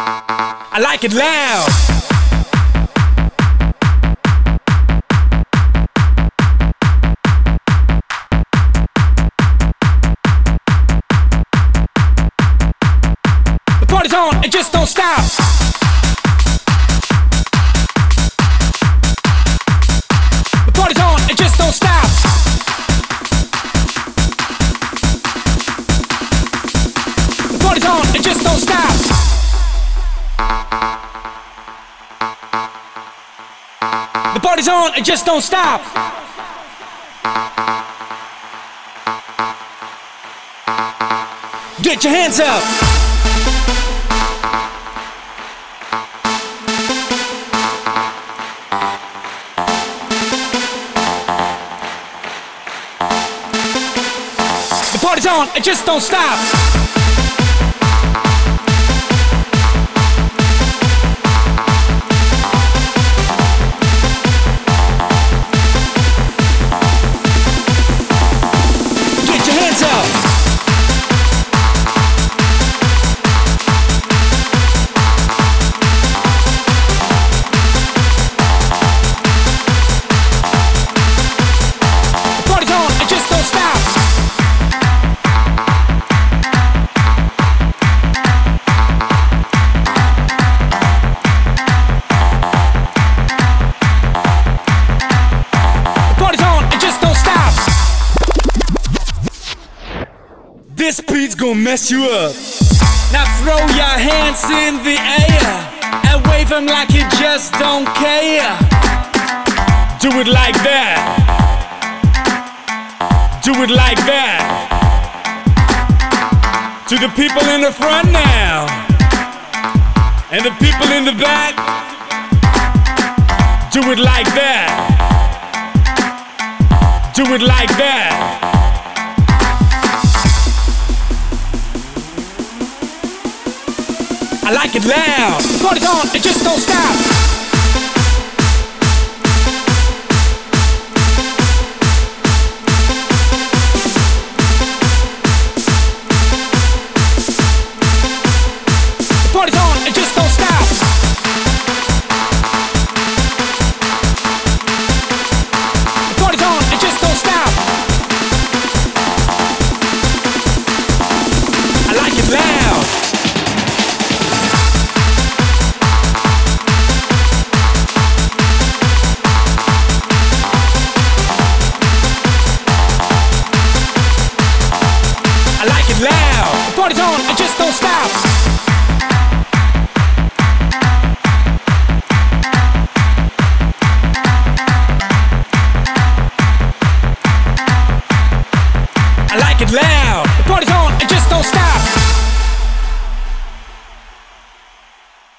I like it loud. The party's on, it just don't stop. Party's on, it just don't stop. Get your hands up. The party's on, it just don't stop. This beat's gonna mess you up. Now throw your hands in the air and wave them like you just don't care. Do it like that. Do it like that. To the people in the front now. And the people in the back. Do it like that. Do it like that. I like it loud. The party's on, it just don't stop. Party's on, it just don't stop. I like it loud. The party's on, it just don't stop.